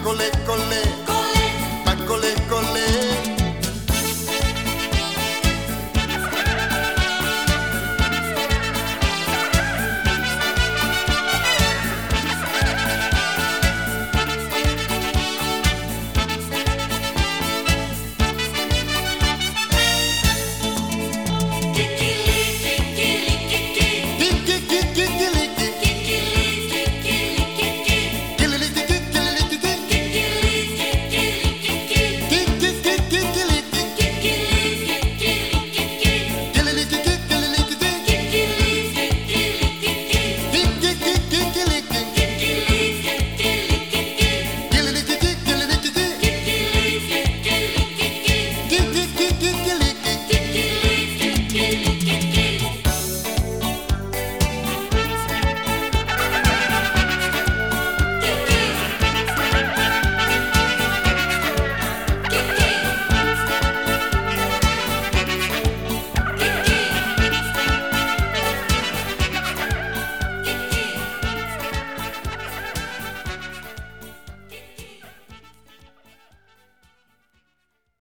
eccole, eccole